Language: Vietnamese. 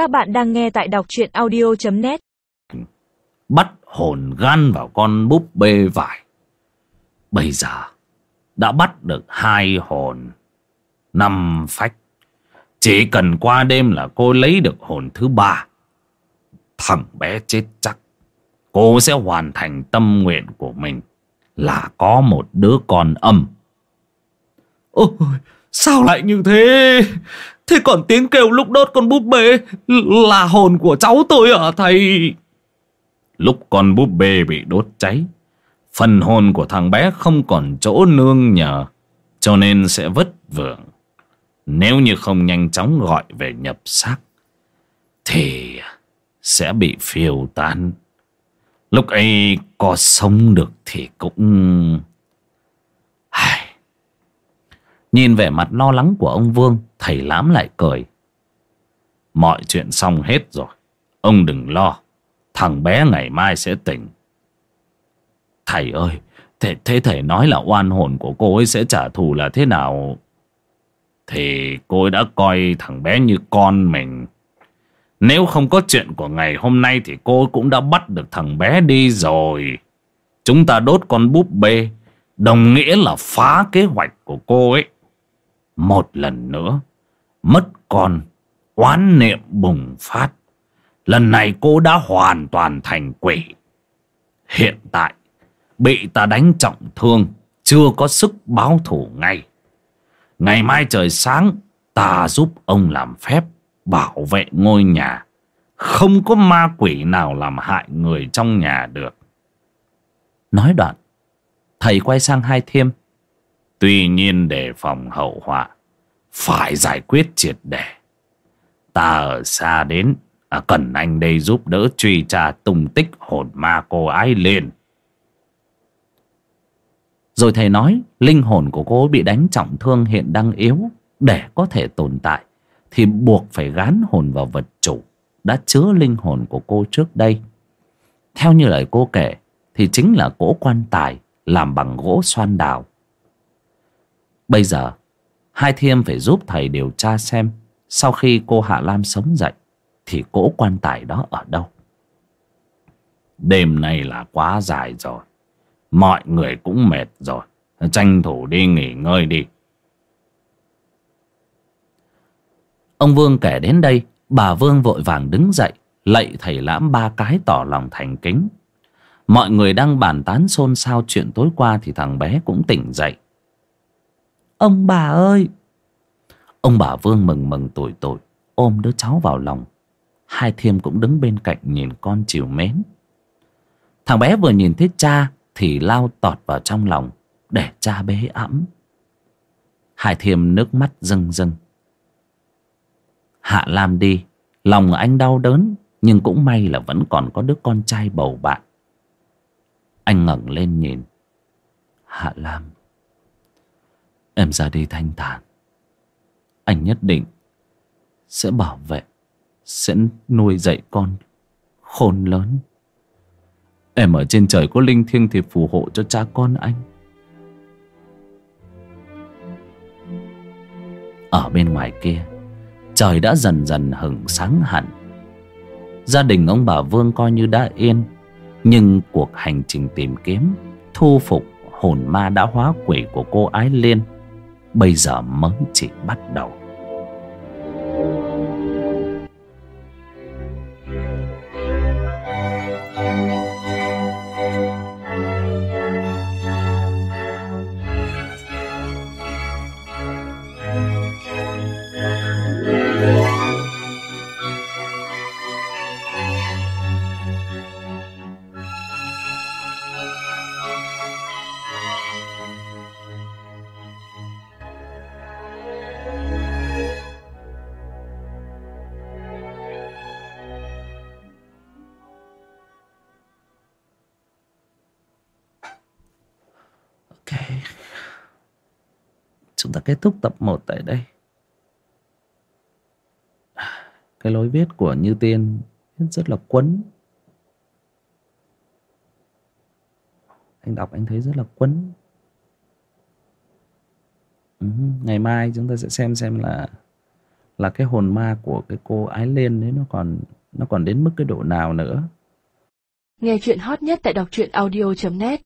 Các bạn đang nghe tại đọc truyện audio.net bắt hồn gan vào con búp bê vải. Bây giờ đã bắt được hai hồn, năm phách. Chỉ cần qua đêm là cô lấy được hồn thứ ba. Thằng bé chết chắc. Cô sẽ hoàn thành tâm nguyện của mình là có một đứa con âm. Ôi, sao lại như thế? Thế còn tiếng kêu lúc đốt con búp bê là hồn của cháu tôi ở thầy? Lúc con búp bê bị đốt cháy, phần hồn của thằng bé không còn chỗ nương nhờ, cho nên sẽ vất vưởng. Nếu như không nhanh chóng gọi về nhập xác, thì sẽ bị phiêu tan. Lúc ấy có sống được thì cũng... Nhìn vẻ mặt lo lắng của ông Vương, thầy lãm lại cười. Mọi chuyện xong hết rồi, ông đừng lo. Thằng bé ngày mai sẽ tỉnh. Thầy ơi Thế, thế thầy nói là oan hồn của cô ấy sẽ trả thù là thế nào? Thì cô ấy đã coi thằng bé như con mình. Nếu không có chuyện của ngày hôm nay Thì cô cũng đã bắt được thằng bé đi rồi. Chúng ta đốt con búp bê Đồng nghĩa là phá kế hoạch của cô ấy. Một lần nữa Mất con Oán niệm bùng phát Lần này cô đã hoàn toàn thành quỷ. Hiện tại, bị ta đánh trọng thương, chưa có sức báo thủ ngay. Ngày mai trời sáng, ta giúp ông làm phép bảo vệ ngôi nhà. Không có ma quỷ nào làm hại người trong nhà được. Nói đoạn, thầy quay sang hai thiêm. Tuy nhiên để phòng hậu họa, phải giải quyết triệt để. Ta ở xa đến à, cần anh đây giúp đỡ truy tra tung tích hồn ma cô ấy lên rồi thầy nói linh hồn của cô bị đánh trọng thương hiện đang yếu. Để có thể tồn tại thì buộc phải gán hồn vào vật chủ đã chứa linh hồn của cô trước đây. Theo như lời cô kể thì chính là cỗ quan tài làm bằng gỗ xoan đào bây giờ, hai thiêm phải giúp thầy điều tra xem sau khi cô hạ lam sống dậy thì cỗ quan tài đó ở đâu. Đêm nay là quá dài rồi, mọi người cũng mệt rồi, tranh thủ đi nghỉ ngơi đi. Ông vương kể đến đây, bà vương vội vàng đứng dậy, lạy thầy lãm ba cái tỏ lòng thành kính. Mọi người đang bàn tán xôn xao chuyện tối qua thì thằng bé cũng tỉnh dậy ông bà ơi. Ông bà vương mừng mừng tủi tội ôm đứa cháu vào lòng. Hai thiêm cũng đứng bên cạnh nhìn con chiều mến. Thằng bé vừa nhìn thấy cha Thì lao tọt vào trong lòng, Để cha bế ẵm. Hai thiêm nước mắt rưng rưng. Hạ Lam đi, Lòng anh đau đớn, Nhưng cũng may là vẫn còn có đứa con trai bầu bạn. Anh ngẩng lên nhìn. Hạ Lam. Em ra đi thanh thản. Anh nhất định Sẽ bảo vệ, sẽ nuôi dạy con khôn lớn. Em ở trên trời có linh thiêng thì phù hộ cho cha con anh. Ở bên ngoài kia, trời đã dần dần hừng sáng hẳn. Gia đình ông bà vương coi như đã yên, nhưng cuộc hành trình tìm kiếm, thu phục hồn ma đã hóa quỷ của cô ái liên bây giờ mới chỉ bắt đầu. Chúng ta kết thúc tập 1 tại đây. Cái lối viết của Như Tiên rất là quấn. Anh đọc anh thấy rất là quấn. Ừ, ngày mai chúng ta sẽ xem xem là là cái hồn ma của cái cô ái Liên đấy nó còn nó còn đến mức cái độ nào nữa Nghe chuyện hot nhất tại đọc truyện audio.net